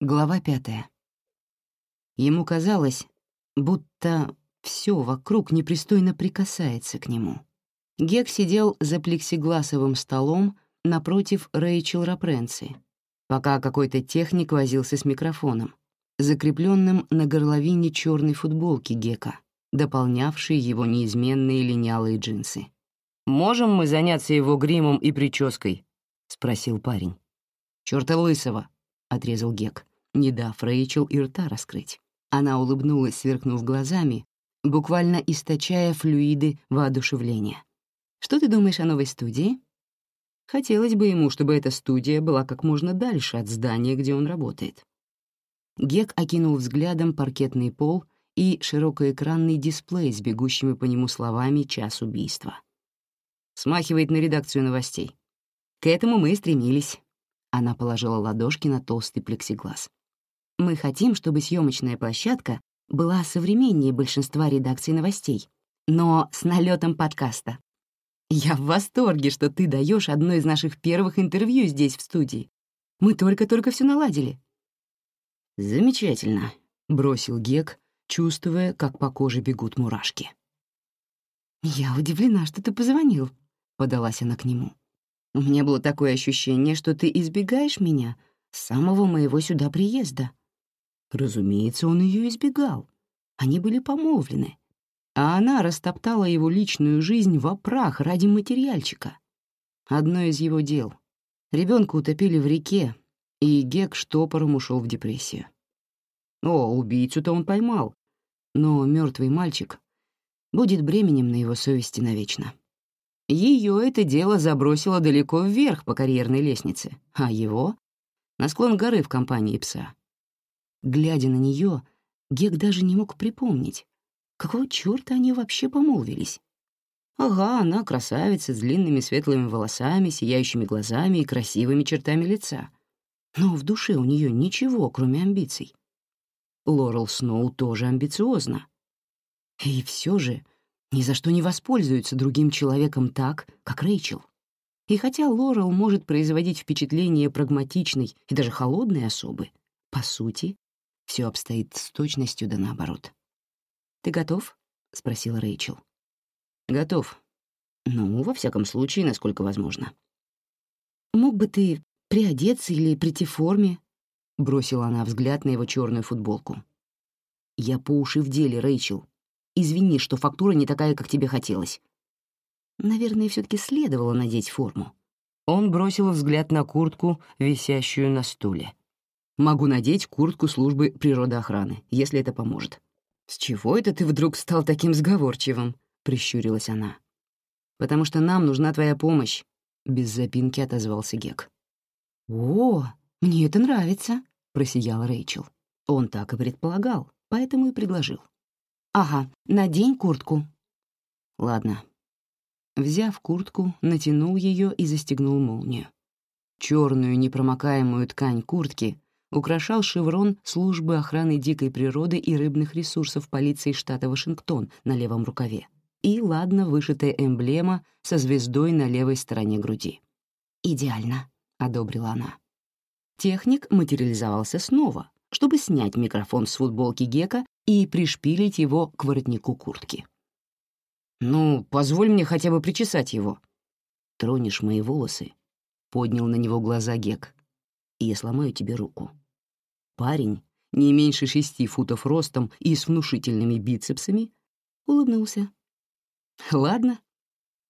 Глава пятая. Ему казалось, будто все вокруг непристойно прикасается к нему. Гек сидел за плексигласовым столом напротив Рэйчел Рапренци, пока какой-то техник возился с микрофоном, закрепленным на горловине черной футболки Гека, дополнявшей его неизменные линялые джинсы. «Можем мы заняться его гримом и прической?» — спросил парень. «Чёрта лысого!» — отрезал Гек, не дав Рэйчел и рта раскрыть. Она улыбнулась, сверкнув глазами, буквально источая флюиды воодушевления. «Что ты думаешь о новой студии?» Хотелось бы ему, чтобы эта студия была как можно дальше от здания, где он работает. Гек окинул взглядом паркетный пол и широкоэкранный дисплей с бегущими по нему словами «Час убийства». Смахивает на редакцию новостей. К этому мы и стремились. Она положила ладошки на толстый плексиглаз. «Мы хотим, чтобы съемочная площадка была современнее большинства редакций новостей, но с налетом подкаста. Я в восторге, что ты даешь одно из наших первых интервью здесь, в студии. Мы только-только все наладили». «Замечательно», — бросил Гек, чувствуя, как по коже бегут мурашки. «Я удивлена, что ты позвонил», — подалась она к нему. У меня было такое ощущение, что ты избегаешь меня с самого моего сюда приезда. Разумеется, он ее избегал. Они были помолвлены. А она растоптала его личную жизнь в прах ради материальчика. Одно из его дел. Ребенка утопили в реке, и Гек штопором ушел в депрессию. О, убийцу-то он поймал, но мертвый мальчик будет бременем на его совести навечно. Ее это дело забросило далеко вверх по карьерной лестнице, а его — на склон горы в компании пса. Глядя на нее, Гек даже не мог припомнить, какого черта они вообще помолвились. Ага, она красавица с длинными светлыми волосами, сияющими глазами и красивыми чертами лица. Но в душе у нее ничего, кроме амбиций. Лорел Сноу тоже амбициозна. И все же ни за что не воспользуется другим человеком так, как Рэйчел. И хотя Лорел может производить впечатление прагматичной и даже холодной особы, по сути, все обстоит с точностью да наоборот. «Ты готов?» — спросила Рэйчел. «Готов. Ну, во всяком случае, насколько возможно». «Мог бы ты приодеться или прийти в форме?» — бросила она взгляд на его черную футболку. «Я по уши в деле, Рэйчел. Извини, что фактура не такая, как тебе хотелось. Наверное, все таки следовало надеть форму. Он бросил взгляд на куртку, висящую на стуле. «Могу надеть куртку службы природоохраны, если это поможет». «С чего это ты вдруг стал таким сговорчивым?» — прищурилась она. «Потому что нам нужна твоя помощь», — без запинки отозвался Гек. «О, мне это нравится», — просияла Рэйчел. Он так и предполагал, поэтому и предложил. «Ага, надень куртку». «Ладно». Взяв куртку, натянул ее и застегнул молнию. Черную непромокаемую ткань куртки украшал шеврон службы охраны дикой природы и рыбных ресурсов полиции штата Вашингтон на левом рукаве и ладно вышитая эмблема со звездой на левой стороне груди. «Идеально», — одобрила она. Техник материализовался снова, чтобы снять микрофон с футболки Гека и пришпилить его к воротнику куртки. «Ну, позволь мне хотя бы причесать его». «Тронешь мои волосы», — поднял на него глаза Гек, — «и я сломаю тебе руку». Парень, не меньше шести футов ростом и с внушительными бицепсами, улыбнулся. «Ладно,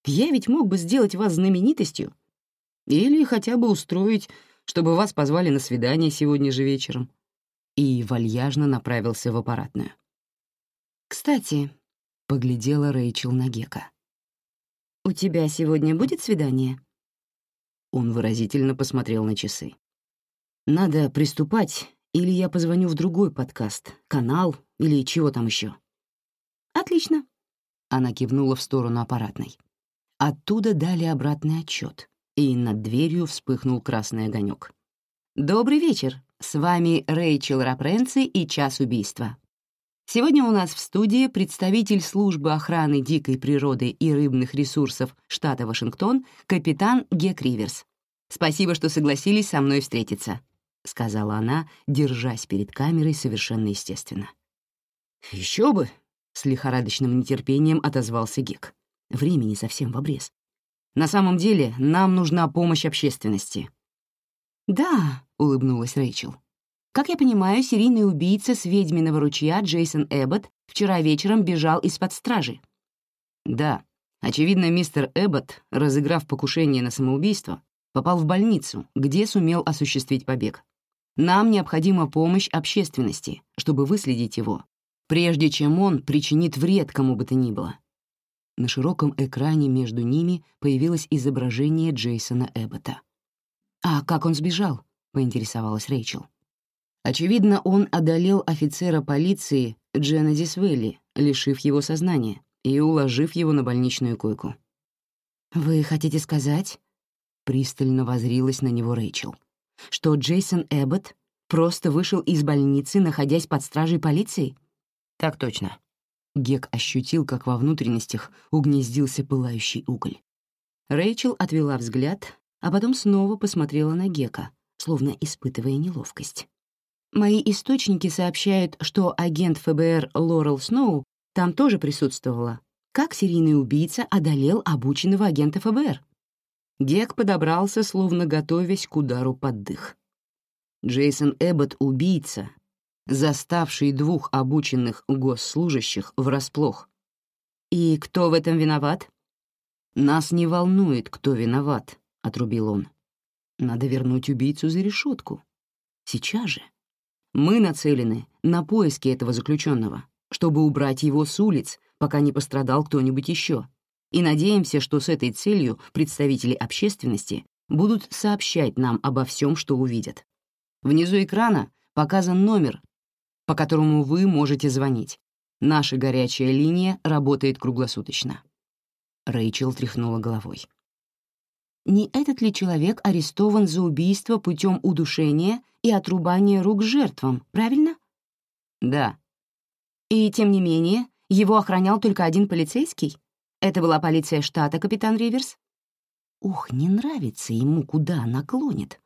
я ведь мог бы сделать вас знаменитостью или хотя бы устроить, чтобы вас позвали на свидание сегодня же вечером и вальяжно направился в аппаратную. «Кстати», — поглядела Рэйчел на Гека, «у тебя сегодня будет свидание?» Он выразительно посмотрел на часы. «Надо приступать, или я позвоню в другой подкаст, канал или чего там еще. «Отлично», — она кивнула в сторону аппаратной. Оттуда дали обратный отчет, и над дверью вспыхнул красный огонек. «Добрый вечер», с вами Рэйчел Рапренци и «Час убийства». Сегодня у нас в студии представитель службы охраны дикой природы и рыбных ресурсов штата Вашингтон, капитан Гек Риверс. Спасибо, что согласились со мной встретиться. Сказала она, держась перед камерой совершенно естественно. Еще бы!» — с лихорадочным нетерпением отозвался Гек. Времени совсем в обрез. «На самом деле нам нужна помощь общественности». «Да», — улыбнулась Рэйчел. «Как я понимаю, серийный убийца с ведьминого ручья Джейсон Эббот вчера вечером бежал из-под стражи». «Да. Очевидно, мистер Эббот, разыграв покушение на самоубийство, попал в больницу, где сумел осуществить побег. Нам необходима помощь общественности, чтобы выследить его, прежде чем он причинит вред кому бы то ни было. На широком экране между ними появилось изображение Джейсона Эббота. «А как он сбежал?» — поинтересовалась Рэйчел. Очевидно, он одолел офицера полиции Дженедис Вэлли, лишив его сознания и уложив его на больничную койку. «Вы хотите сказать?» — пристально возрилась на него Рэйчел — что Джейсон Эббот просто вышел из больницы, находясь под стражей полиции? Так точно. Гек ощутил, как во внутренностях угнездился пылающий уголь. Рэйчел отвела взгляд, а потом снова посмотрела на Гека, словно испытывая неловкость. «Мои источники сообщают, что агент ФБР Лорел Сноу там тоже присутствовала. Как серийный убийца одолел обученного агента ФБР?» Гек подобрался, словно готовясь к удару под дых. Джейсон Эббот — убийца, заставший двух обученных госслужащих врасплох. «И кто в этом виноват?» «Нас не волнует, кто виноват», — отрубил он. «Надо вернуть убийцу за решетку. Сейчас же. Мы нацелены на поиски этого заключенного, чтобы убрать его с улиц, пока не пострадал кто-нибудь еще и надеемся, что с этой целью представители общественности будут сообщать нам обо всем, что увидят. Внизу экрана показан номер, по которому вы можете звонить. Наша горячая линия работает круглосуточно. Рэйчел тряхнула головой. Не этот ли человек арестован за убийство путем удушения и отрубания рук жертвам, правильно? Да. И тем не менее, его охранял только один полицейский? Это была полиция штата, капитан Риверс? Ух, не нравится ему, куда она клонит.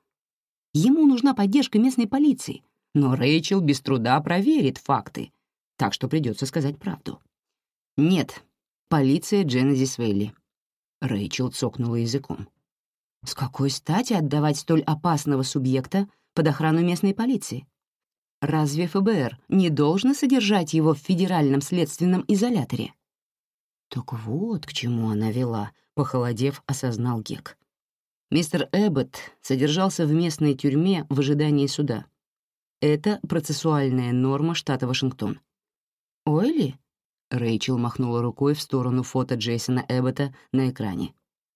Ему нужна поддержка местной полиции, но Рэйчел без труда проверит факты, так что придется сказать правду. Нет, полиция Дженезис Вейли. Рэйчел цокнула языком. С какой стати отдавать столь опасного субъекта под охрану местной полиции? Разве ФБР не должно содержать его в федеральном следственном изоляторе? Так вот, к чему она вела, похолодев, осознал Гек. Мистер Эббот содержался в местной тюрьме в ожидании суда. Это процессуальная норма штата Вашингтон. «Ойли?» — Рэйчел махнула рукой в сторону фото Джейсона Эббота на экране.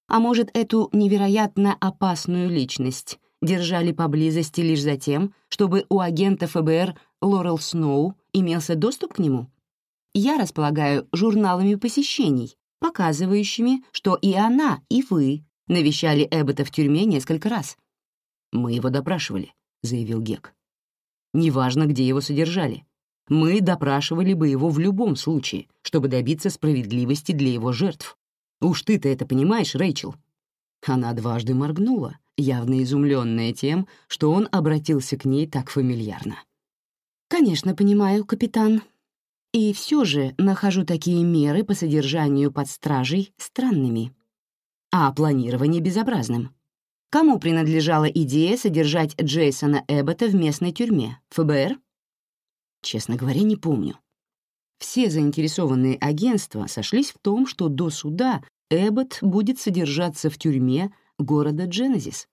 «А может, эту невероятно опасную личность держали поблизости лишь за тем, чтобы у агента ФБР Лорел Сноу имелся доступ к нему?» Я располагаю журналами посещений, показывающими, что и она, и вы навещали Эббота в тюрьме несколько раз. «Мы его допрашивали», — заявил Гек. «Неважно, где его содержали. Мы допрашивали бы его в любом случае, чтобы добиться справедливости для его жертв. Уж ты-то это понимаешь, Рэйчел?» Она дважды моргнула, явно изумленная тем, что он обратился к ней так фамильярно. «Конечно, понимаю, капитан», и все же нахожу такие меры по содержанию под стражей странными, а планирование безобразным. Кому принадлежала идея содержать Джейсона Эббота в местной тюрьме? ФБР? Честно говоря, не помню. Все заинтересованные агентства сошлись в том, что до суда Эббот будет содержаться в тюрьме города Дженезис.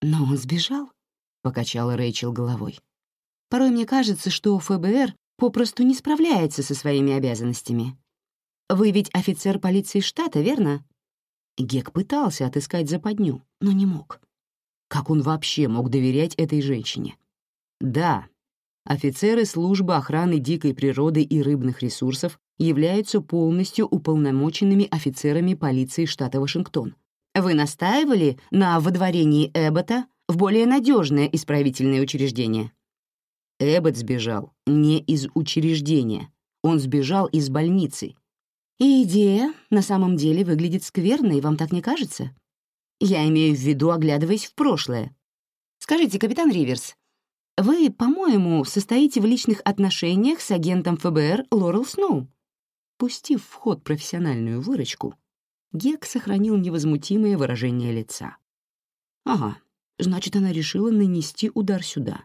«Но он сбежал», — покачала Рэйчел головой. «Порой мне кажется, что ФБР попросту не справляется со своими обязанностями. Вы ведь офицер полиции штата, верно? Гек пытался отыскать западню, но не мог. Как он вообще мог доверять этой женщине? Да, офицеры службы охраны дикой природы и рыбных ресурсов являются полностью уполномоченными офицерами полиции штата Вашингтон. Вы настаивали на водворении Эббота в более надежное исправительное учреждение? Эббот сбежал не из учреждения, он сбежал из больницы. И идея на самом деле выглядит скверной, вам так не кажется? Я имею в виду, оглядываясь в прошлое. Скажите, капитан Риверс, Вы, по-моему, состоите в личных отношениях с агентом ФБР Лорел Сноу». Пустив в ход профессиональную выручку, Гек сохранил невозмутимое выражение лица. «Ага, значит, она решила нанести удар сюда.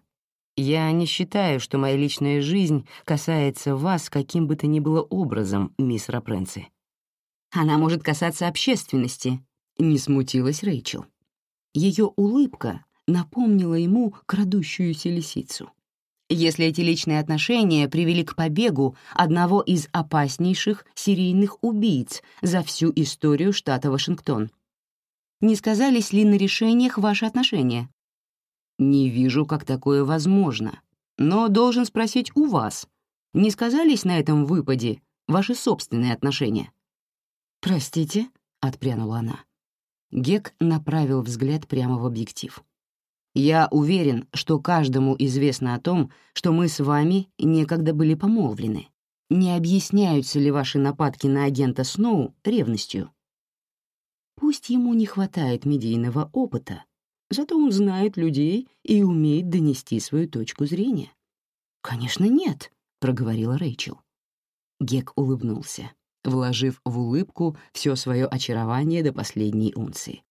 Я не считаю, что моя личная жизнь касается вас каким бы то ни было образом, мисс Рапренци. Она может касаться общественности», — не смутилась Рэйчел. Ее улыбка напомнила ему крадущуюся лисицу. Если эти личные отношения привели к побегу одного из опаснейших серийных убийц за всю историю штата Вашингтон. Не сказались ли на решениях ваши отношения? Не вижу, как такое возможно, но должен спросить у вас. Не сказались на этом выпаде ваши собственные отношения? «Простите», — отпрянула она. Гек направил взгляд прямо в объектив. «Я уверен, что каждому известно о том, что мы с вами некогда были помолвлены. Не объясняются ли ваши нападки на агента Сноу ревностью?» Пусть ему не хватает медийного опыта, зато он знает людей и умеет донести свою точку зрения. «Конечно, нет», — проговорила Рэйчел. Гек улыбнулся вложив в улыбку все свое очарование до последней унции.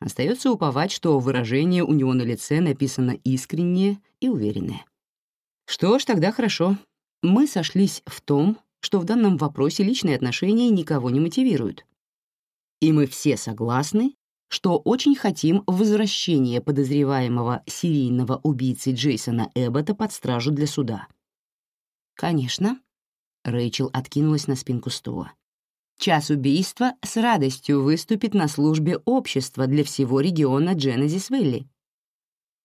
Остается уповать, что выражение у него на лице написано искреннее и уверенное. Что ж, тогда хорошо. Мы сошлись в том, что в данном вопросе личные отношения никого не мотивируют. И мы все согласны, что очень хотим возвращения подозреваемого серийного убийцы Джейсона Эббота под стражу для суда. «Конечно», — Рэйчел откинулась на спинку стула. Час убийства с радостью выступит на службе общества для всего региона Дженезис-Вилли.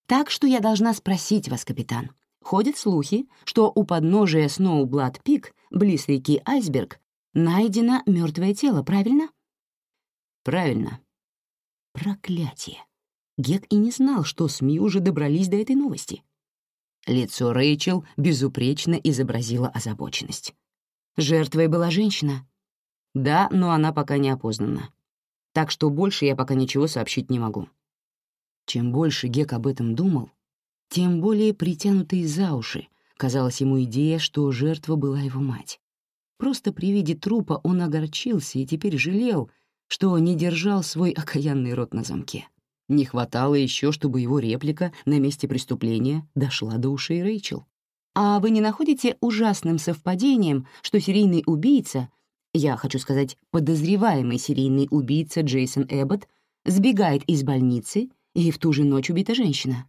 Так что я должна спросить вас, капитан. Ходят слухи, что у подножия Сноублад-Пик, близ реки Айсберг, найдено мертвое тело, правильно? Правильно. Проклятие. Гек и не знал, что СМИ уже добрались до этой новости. Лицо Рэйчел безупречно изобразило озабоченность. Жертвой была женщина, да, но она пока не опознана. Так что больше я пока ничего сообщить не могу. Чем больше Гек об этом думал, тем более притянутой за уши казалась ему идея, что жертва была его мать. Просто при виде трупа он огорчился и теперь жалел, что не держал свой окаянный рот на замке. Не хватало еще, чтобы его реплика на месте преступления дошла до ушей Рэйчел. А вы не находите ужасным совпадением, что серийный убийца я хочу сказать, подозреваемый серийный убийца Джейсон Эббот сбегает из больницы, и в ту же ночь убита женщина.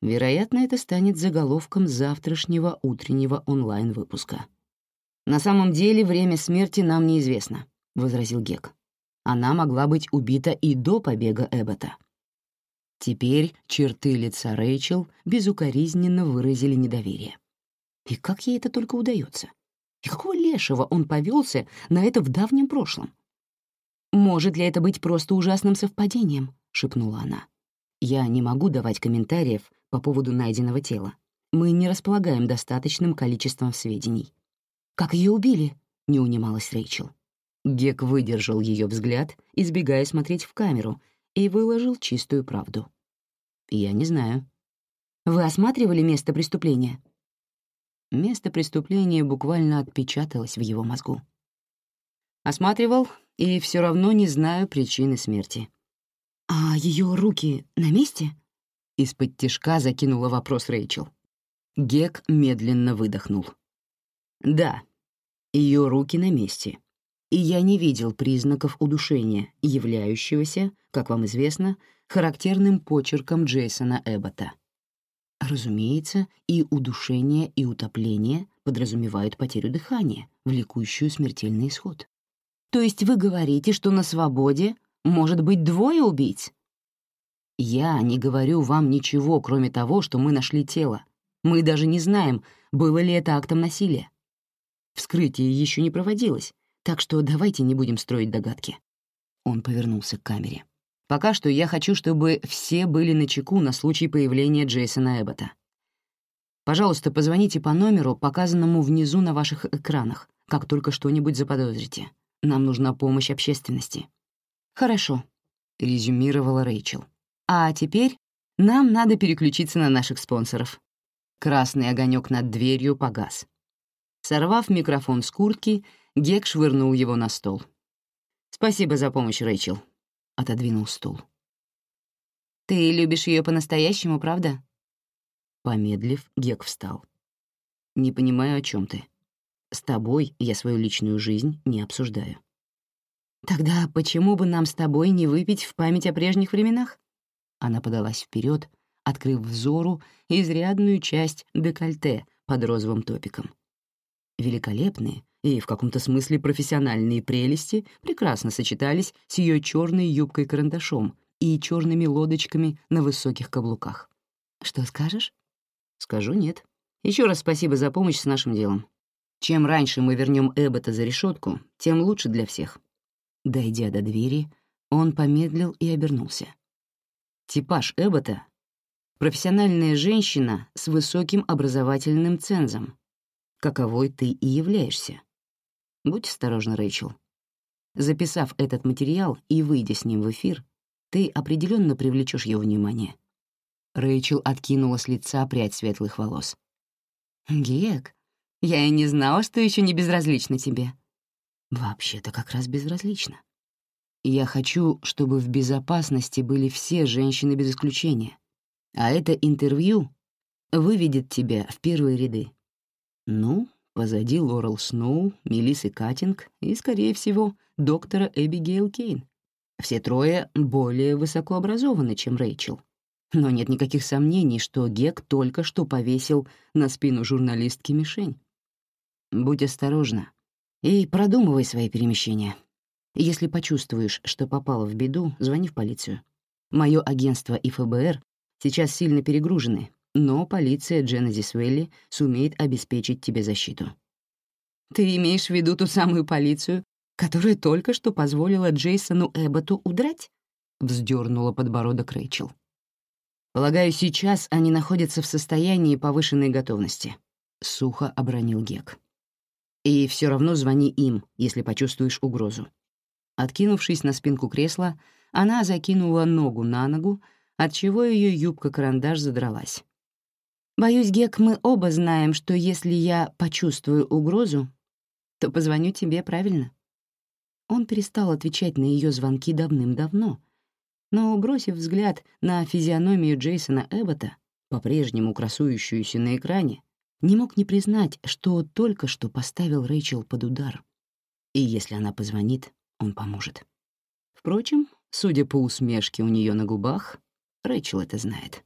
Вероятно, это станет заголовком завтрашнего утреннего онлайн-выпуска. «На самом деле время смерти нам неизвестно», — возразил Гек. «Она могла быть убита и до побега Эббота». Теперь черты лица Рэйчел безукоризненно выразили недоверие. И как ей это только удается? И какого лешего он повелся на это в давнем прошлом? «Может ли это быть просто ужасным совпадением?» — шепнула она. «Я не могу давать комментариев по поводу найденного тела. Мы не располагаем достаточным количеством сведений». «Как ее убили?» — не унималась Рэйчел. Гек выдержал ее взгляд, избегая смотреть в камеру, и выложил чистую правду. «Я не знаю». «Вы осматривали место преступления?» Место преступления буквально отпечаталось в его мозгу. Осматривал и все равно не знаю причины смерти. «А ее руки на месте?» Из-под тишка закинула вопрос Рэйчел. Гек медленно выдохнул. «Да, ее руки на месте. И я не видел признаков удушения, являющегося, как вам известно, характерным почерком Джейсона Эббота. Разумеется, и удушение, и утопление подразумевают потерю дыхания, влекущую смертельный исход. То есть вы говорите, что на свободе может быть двое убийц? Я не говорю вам ничего, кроме того, что мы нашли тело. Мы даже не знаем, было ли это актом насилия. Вскрытие еще не проводилось, так что давайте не будем строить догадки. Он повернулся к камере. Пока что я хочу, чтобы все были на чеку на случай появления Джейсона Эббота. Пожалуйста, позвоните по номеру, показанному внизу на ваших экранах, как только что-нибудь заподозрите. Нам нужна помощь общественности». «Хорошо», — резюмировала Рэйчел. «А теперь нам надо переключиться на наших спонсоров. Красный огонек над дверью погас. Сорвав микрофон с куртки, Гек швырнул его на стол. «Спасибо за помощь, Рэйчел», — отодвинул стул. «Ты любишь ее по-настоящему, правда?» Помедлив, Гек встал. «Не понимаю, о чем ты. С тобой я свою личную жизнь не обсуждаю». «Тогда почему бы нам с тобой не выпить в память о прежних временах?» Она подалась вперед, открыв взору изрядную часть декольте под розовым топиком. Великолепные и в каком-то смысле профессиональные прелести прекрасно сочетались с ее черной юбкой-карандашом и черными лодочками на высоких каблуках. «Что скажешь?» «Скажу нет. Еще раз спасибо за помощь с нашим делом. Чем раньше мы вернем Эббота за решетку, тем лучше для всех». Дойдя до двери, он помедлил и обернулся. Типаж Эббота — профессиональная женщина с высоким образовательным цензом, каковой ты и являешься. Будь осторожна, Рэйчел. Записав этот материал и выйдя с ним в эфир, ты определенно привлечешь ее внимание. Рэйчел откинула с лица прядь светлых волос. «Гек, я и не знала, что еще не безразлично тебе». «Вообще-то как раз безразлично. Я хочу, чтобы в безопасности были все женщины без исключения. А это интервью выведет тебя в первые ряды. Ну, Позади Лорел Сноу, Мелиссы Каттинг и, скорее всего, доктора Эбигейл Кейн. Все трое более высокообразованы, чем Рэйчел. Но нет никаких сомнений, что Гек только что повесил на спину журналистки мишень. Будь осторожна и продумывай свои перемещения. Если почувствуешь, что попала в беду, звони в полицию. Мое агентство и ФБР сейчас сильно перегружены, но полиция Дженезис Вэлли сумеет обеспечить тебе защиту. Ты имеешь в виду ту самую полицию, которая только что позволила Джейсону Эбботу удрать? Вздернула подбородок Рэйчел. Полагаю, сейчас они находятся в состоянии повышенной готовности, сухо обронил Гек. И все равно звони им, если почувствуешь угрозу. Откинувшись на спинку кресла, она закинула ногу на ногу, отчего ее юбка-карандаш задралась. Боюсь, Гек, мы оба знаем, что если я почувствую угрозу, то позвоню тебе, правильно? Он перестал отвечать на ее звонки давным-давно, но, бросив взгляд на физиономию Джейсона Эббота, по-прежнему красующуюся на экране, не мог не признать, что только что поставил Рэйчел под удар. И если она позвонит, он поможет. Впрочем, судя по усмешке у нее на губах, Рэйчел это знает.